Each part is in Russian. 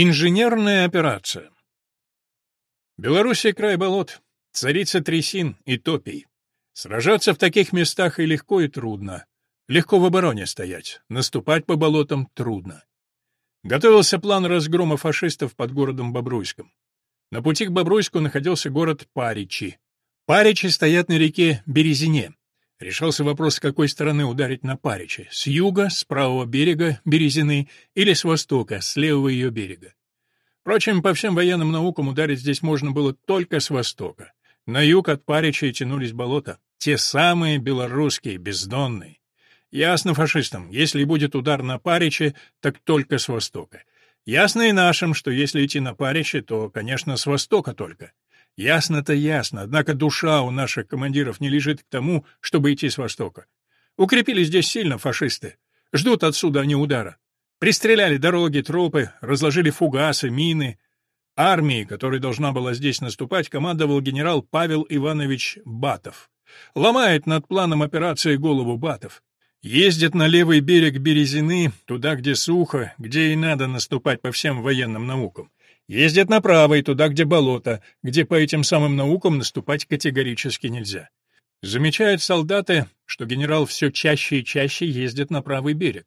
Инженерная операция. Белоруссия — край болот, царица трясин и топий. Сражаться в таких местах и легко, и трудно. Легко в обороне стоять, наступать по болотам трудно. Готовился план разгрома фашистов под городом Бобруйском. На пути к Бобруйску находился город Паричи. Паричи стоят на реке Березине. Решался вопрос, с какой стороны ударить на Паричи — с юга, с правого берега Березины или с востока, с левого ее берега. Впрочем, по всем военным наукам ударить здесь можно было только с востока. На юг от Паричей тянулись болота, те самые белорусские, бездонные. Ясно фашистам, если будет удар на Паричи, так только с востока. Ясно и нашим, что если идти на Паричи, то, конечно, с востока только. Ясно-то ясно, однако душа у наших командиров не лежит к тому, чтобы идти с востока. Укрепили здесь сильно фашисты. Ждут отсюда они удара. Пристреляли дороги, тропы, разложили фугасы, мины. Армией, которая должна была здесь наступать, командовал генерал Павел Иванович Батов. Ломает над планом операции голову Батов. Ездит на левый берег Березины, туда, где сухо, где и надо наступать по всем военным наукам. Ездят на правый, туда, где болото, где по этим самым наукам наступать категорически нельзя. Замечают солдаты, что генерал все чаще и чаще ездит на правый берег.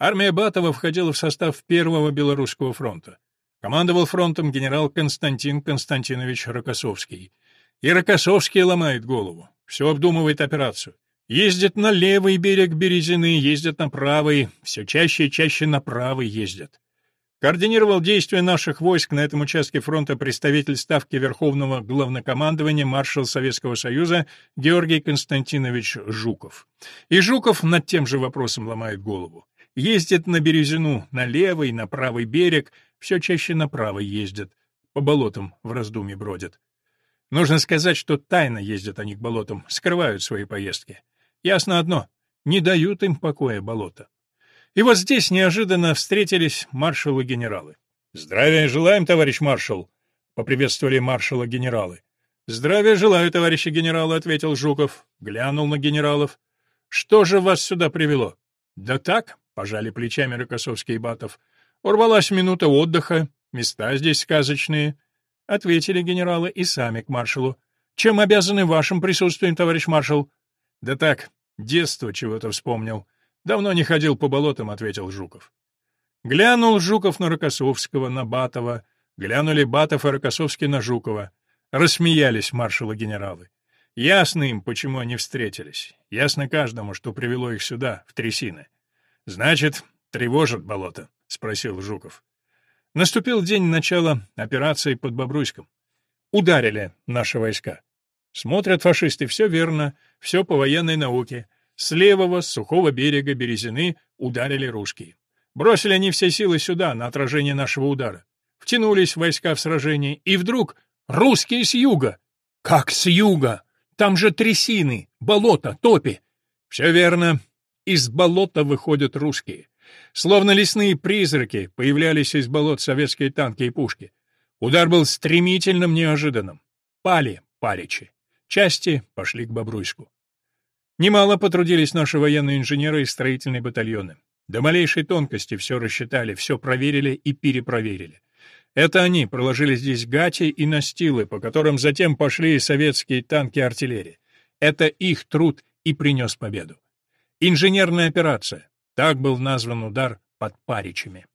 Армия Батова входила в состав Первого Белорусского фронта. Командовал фронтом генерал Константин Константинович Рокоссовский. И Рокоссовский ломает голову, все обдумывает операцию. Ездит на левый берег Березины, ездят на правый, все чаще и чаще на правый ездят. Координировал действия наших войск на этом участке фронта представитель Ставки Верховного Главнокомандования маршал Советского Союза Георгий Константинович Жуков. И Жуков над тем же вопросом ломает голову. Ездит на Березину, на левый, на правый берег, все чаще на правый ездят. По болотам в раздумье бродят. Нужно сказать, что тайно ездят они к болотам, скрывают свои поездки. Ясно одно — не дают им покоя болота. И вот здесь неожиданно встретились маршалы генералы. «Здравия желаем, товарищ маршал!» — поприветствовали маршала генералы. «Здравия желаю, товарищи генералы», — ответил Жуков. Глянул на генералов. «Что же вас сюда привело?» «Да так», — пожали плечами Рокоссовский и Батов. «Урвалась минута отдыха, места здесь сказочные». Ответили генералы и сами к маршалу. «Чем обязаны вашим присутствием, товарищ маршал?» «Да так, детство чего-то вспомнил. «Давно не ходил по болотам», — ответил Жуков. Глянул Жуков на Рокоссовского, на Батова, глянули Батов и Рокоссовский на Жукова. Рассмеялись маршалы-генералы. Ясно им, почему они встретились. Ясно каждому, что привело их сюда, в трясины. «Значит, тревожат болото?» — спросил Жуков. Наступил день начала операции под Бобруйском. Ударили наши войска. Смотрят фашисты, все верно, все по военной науке. С левого, сухого берега Березины ударили русские. Бросили они все силы сюда, на отражение нашего удара. Втянулись войска в сражение, и вдруг русские с юга. Как с юга? Там же трясины, болото, топи. Все верно. Из болота выходят русские. Словно лесные призраки появлялись из болот советские танки и пушки. Удар был стремительным, неожиданным. Пали паричи. Части пошли к Бобруйску. Немало потрудились наши военные инженеры и строительные батальоны. До малейшей тонкости все рассчитали, все проверили и перепроверили. Это они проложили здесь гати и настилы, по которым затем пошли советские танки и артиллерия. Это их труд и принес победу. Инженерная операция. Так был назван удар под Паричами.